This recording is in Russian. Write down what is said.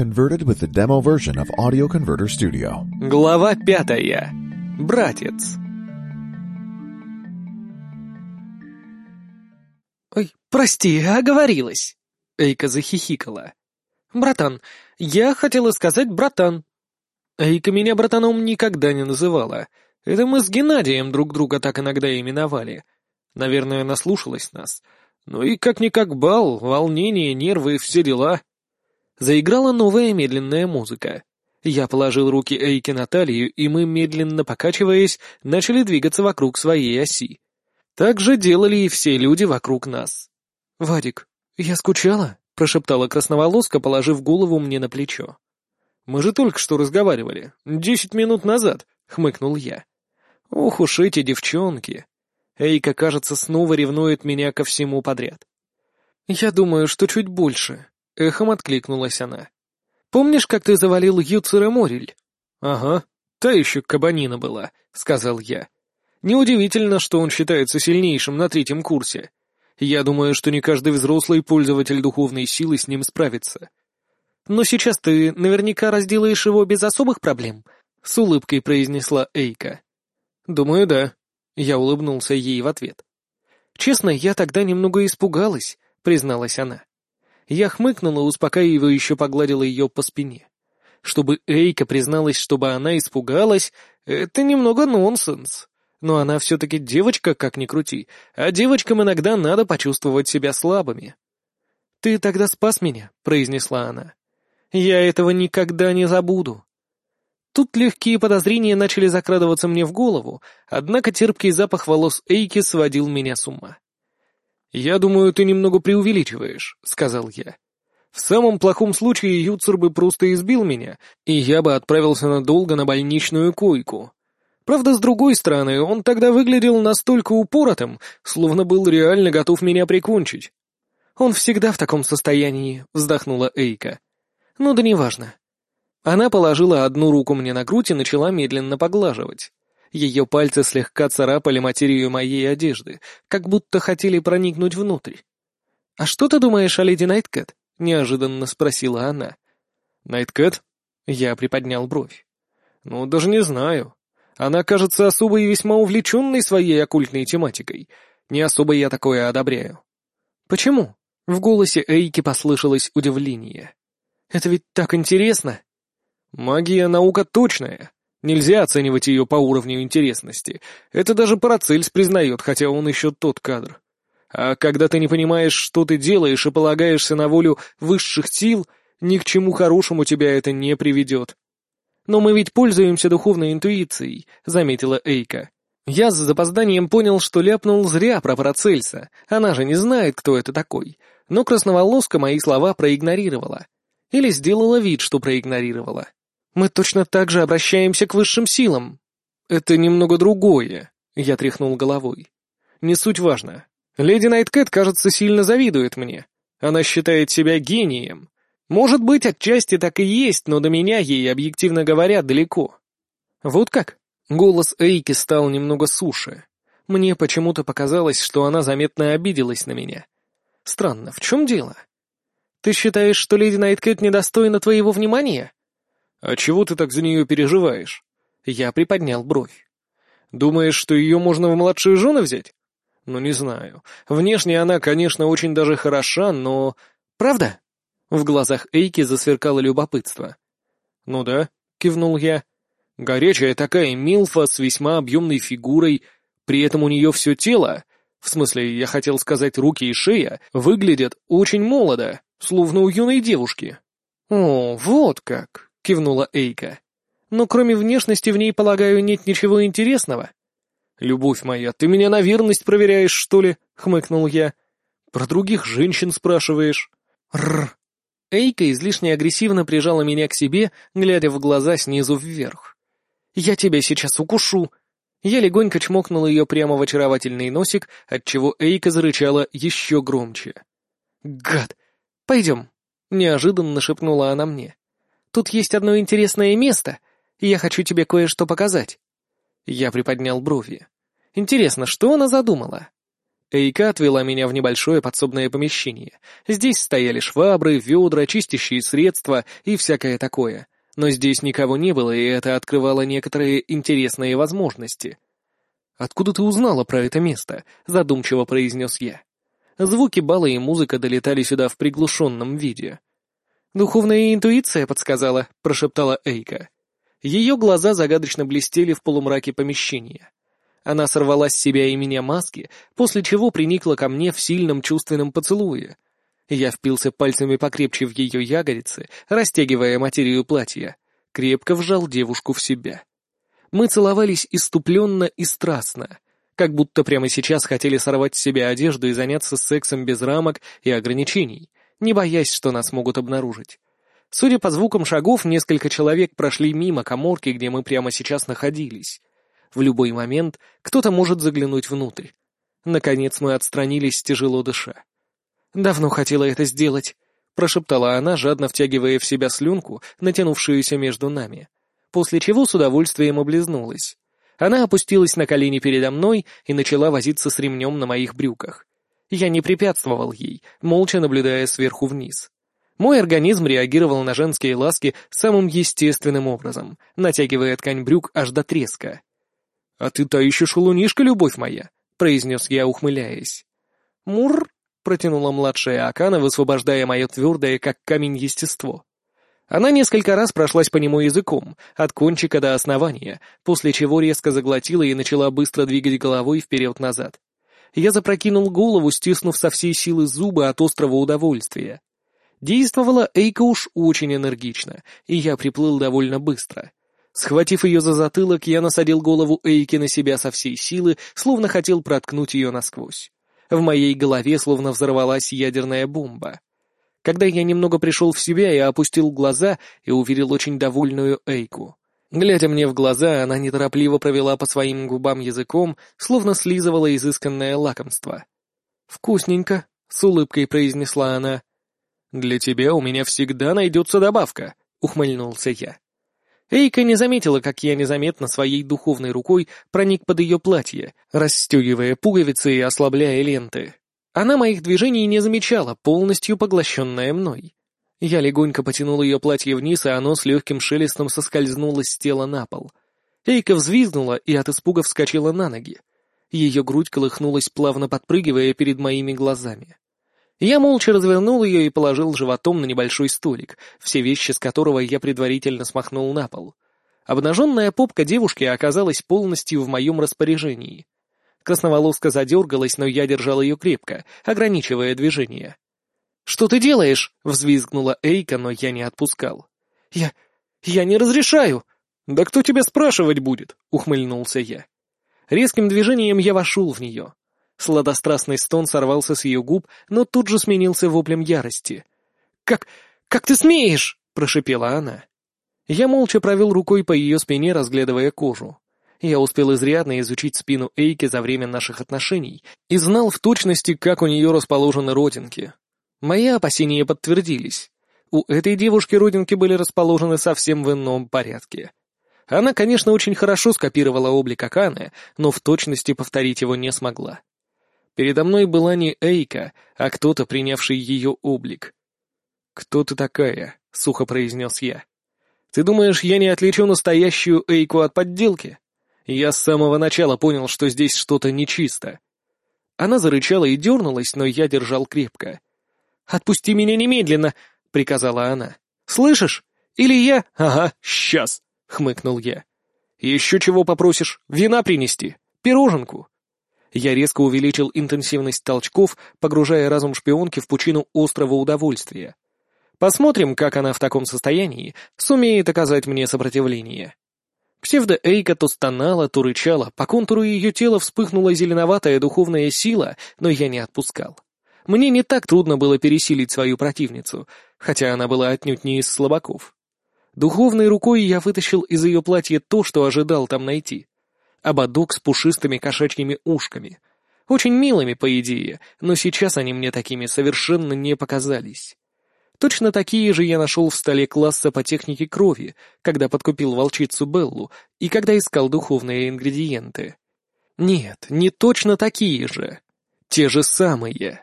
converted with the demo version of Audio Converter Studio. Глава пятая. Братец. «Ой, прости, оговорилась!» Эйка захихикала. «Братан, я хотела сказать братан». Эйка меня братаном никогда не называла. Это мы с Геннадием друг друга так иногда именовали. Наверное, наслушалась нас. Ну и как-никак бал, волнение, нервы, все дела. Заиграла новая медленная музыка. Я положил руки Эйке на талию, и мы, медленно покачиваясь, начали двигаться вокруг своей оси. Так же делали и все люди вокруг нас. «Вадик, я скучала?» — прошептала красноволоска, положив голову мне на плечо. «Мы же только что разговаривали. Десять минут назад», — хмыкнул я. «Ух уж эти девчонки!» Эйка, кажется, снова ревнует меня ко всему подряд. «Я думаю, что чуть больше», — эхом откликнулась она. «Помнишь, как ты завалил Юцера Мориль?» «Ага, та еще кабанина была», — сказал я. «Неудивительно, что он считается сильнейшим на третьем курсе. Я думаю, что не каждый взрослый пользователь духовной силы с ним справится». «Но сейчас ты наверняка разделаешь его без особых проблем», — с улыбкой произнесла Эйка. «Думаю, да», я улыбнулся ей в ответ. «Честно, я тогда немного испугалась», — призналась она. Я хмыкнула, успокаивающе погладила ее по спине. Чтобы Эйка призналась, чтобы она испугалась, это немного нонсенс. Но она все-таки девочка, как ни крути, а девочкам иногда надо почувствовать себя слабыми. «Ты тогда спас меня», — произнесла она. «Я этого никогда не забуду». Тут легкие подозрения начали закрадываться мне в голову, однако терпкий запах волос Эйки сводил меня с ума. «Я думаю, ты немного преувеличиваешь», — сказал я. «В самом плохом случае Юцер бы просто избил меня, и я бы отправился надолго на больничную койку. Правда, с другой стороны, он тогда выглядел настолько упоротым, словно был реально готов меня прикончить». «Он всегда в таком состоянии», — вздохнула Эйка. «Ну да неважно. Она положила одну руку мне на грудь и начала медленно поглаживать. Ее пальцы слегка царапали материю моей одежды, как будто хотели проникнуть внутрь. «А что ты думаешь о леди Найткэт?» — неожиданно спросила она. «Найткэт?» — я приподнял бровь. «Ну, даже не знаю. Она кажется особо и весьма увлеченной своей оккультной тематикой. Не особо я такое одобряю». «Почему?» — в голосе Эйки послышалось удивление. «Это ведь так интересно!» Магия — наука точная. Нельзя оценивать ее по уровню интересности. Это даже Парацельс признает, хотя он еще тот кадр. А когда ты не понимаешь, что ты делаешь, и полагаешься на волю высших сил, ни к чему хорошему тебя это не приведет. «Но мы ведь пользуемся духовной интуицией», — заметила Эйка. Я с запозданием понял, что ляпнул зря про Парацельса. Она же не знает, кто это такой. Но красноволоска мои слова проигнорировала. Или сделала вид, что проигнорировала. Мы точно так же обращаемся к высшим силам. Это немного другое, я тряхнул головой. Не суть важно. Леди Найткэт, кажется, сильно завидует мне. Она считает себя гением. Может быть, отчасти так и есть, но до меня ей, объективно говоря, далеко. Вот как? Голос Эйки стал немного суше. Мне почему-то показалось, что она заметно обиделась на меня. Странно, в чем дело? Ты считаешь, что леди Найткэт недостойна твоего внимания? «А чего ты так за нее переживаешь?» Я приподнял бровь. «Думаешь, что ее можно в младшие жены взять?» «Ну, не знаю. Внешне она, конечно, очень даже хороша, но...» «Правда?» В глазах Эйки засверкало любопытство. «Ну да», — кивнул я. «Горячая такая милфа с весьма объемной фигурой, при этом у нее все тело, в смысле, я хотел сказать руки и шея, выглядят очень молодо, словно у юной девушки». «О, вот как!» — кивнула Эйка. «Но кроме внешности в ней, полагаю, нет ничего интересного». «Любовь моя, ты меня на верность проверяешь, что ли?» — хмыкнул я. «Про других женщин спрашиваешь?» «Рррр». Эйка излишне агрессивно прижала меня к себе, глядя в глаза снизу вверх. «Я тебя сейчас укушу!» Я легонько чмокнул ее прямо в очаровательный носик, отчего Эйка зарычала еще громче. «Гад! Пойдем!» — неожиданно шепнула она мне. Тут есть одно интересное место, и я хочу тебе кое-что показать». Я приподнял брови. «Интересно, что она задумала?» Эйка отвела меня в небольшое подсобное помещение. Здесь стояли швабры, ведра, чистящие средства и всякое такое. Но здесь никого не было, и это открывало некоторые интересные возможности. «Откуда ты узнала про это место?» — задумчиво произнес я. Звуки бала и музыка долетали сюда в приглушенном виде. «Духовная интуиция подсказала», — прошептала Эйка. Ее глаза загадочно блестели в полумраке помещения. Она сорвала с себя и меня маски, после чего приникла ко мне в сильном чувственном поцелуе. Я впился пальцами покрепче в ее ягодицы, растягивая материю платья, крепко вжал девушку в себя. Мы целовались иступленно и страстно, как будто прямо сейчас хотели сорвать с себя одежду и заняться сексом без рамок и ограничений, не боясь, что нас могут обнаружить. Судя по звукам шагов, несколько человек прошли мимо коморки, где мы прямо сейчас находились. В любой момент кто-то может заглянуть внутрь. Наконец мы отстранились, тяжело дыша. «Давно хотела это сделать», — прошептала она, жадно втягивая в себя слюнку, натянувшуюся между нами. После чего с удовольствием облизнулась. Она опустилась на колени передо мной и начала возиться с ремнем на моих брюках. Я не препятствовал ей, молча наблюдая сверху вниз. Мой организм реагировал на женские ласки самым естественным образом, натягивая ткань брюк аж до треска. «А ты та еще шалунишка, любовь моя», — произнес я, ухмыляясь. «Мур», — протянула младшая Акана, высвобождая мое твердое, как камень, естество. Она несколько раз прошлась по нему языком, от кончика до основания, после чего резко заглотила и начала быстро двигать головой вперед-назад. Я запрокинул голову, стиснув со всей силы зубы от острого удовольствия. Действовала Эйка уж очень энергично, и я приплыл довольно быстро. Схватив ее за затылок, я насадил голову Эйки на себя со всей силы, словно хотел проткнуть ее насквозь. В моей голове словно взорвалась ядерная бомба. Когда я немного пришел в себя, я опустил глаза и увидел очень довольную Эйку. Глядя мне в глаза, она неторопливо провела по своим губам языком, словно слизывала изысканное лакомство. «Вкусненько», — с улыбкой произнесла она. «Для тебя у меня всегда найдется добавка», — ухмыльнулся я. Эйка не заметила, как я незаметно своей духовной рукой проник под ее платье, расстегивая пуговицы и ослабляя ленты. Она моих движений не замечала, полностью поглощенная мной. Я легонько потянул ее платье вниз, и оно с легким шелестом соскользнуло с тела на пол. Эйка взвизгнула и от испуга вскочила на ноги. Ее грудь колыхнулась, плавно подпрыгивая перед моими глазами. Я молча развернул ее и положил животом на небольшой столик, все вещи с которого я предварительно смахнул на пол. Обнаженная попка девушки оказалась полностью в моем распоряжении. Красноволоска задергалась, но я держал ее крепко, ограничивая движение. «Что ты делаешь?» — взвизгнула Эйка, но я не отпускал. «Я... я не разрешаю!» «Да кто тебя спрашивать будет?» — ухмыльнулся я. Резким движением я вошел в нее. Сладострастный стон сорвался с ее губ, но тут же сменился воплем ярости. «Как... как ты смеешь?» — прошипела она. Я молча провел рукой по ее спине, разглядывая кожу. Я успел изрядно изучить спину Эйки за время наших отношений и знал в точности, как у нее расположены родинки. Мои опасения подтвердились. У этой девушки родинки были расположены совсем в ином порядке. Она, конечно, очень хорошо скопировала облик Аканы, но в точности повторить его не смогла. Передо мной была не Эйка, а кто-то, принявший ее облик. «Кто ты такая?» — сухо произнес я. «Ты думаешь, я не отличу настоящую Эйку от подделки? Я с самого начала понял, что здесь что-то нечисто». Она зарычала и дернулась, но я держал крепко. «Отпусти меня немедленно!» — приказала она. «Слышишь? Или я...» «Ага, сейчас!» — хмыкнул я. «Еще чего попросишь? Вина принести? Пироженку?» Я резко увеличил интенсивность толчков, погружая разум шпионки в пучину острого удовольствия. Посмотрим, как она в таком состоянии сумеет оказать мне сопротивление. Псевдо-Эйка то стонала, то рычала, по контуру ее тела вспыхнула зеленоватая духовная сила, но я не отпускал. Мне не так трудно было пересилить свою противницу, хотя она была отнюдь не из слабаков. Духовной рукой я вытащил из ее платья то, что ожидал там найти ободок с пушистыми кошачьими ушками. Очень милыми, по идее, но сейчас они мне такими совершенно не показались. Точно такие же я нашел в столе класса по технике крови, когда подкупил волчицу Беллу и когда искал духовные ингредиенты. Нет, не точно такие же. те же самые.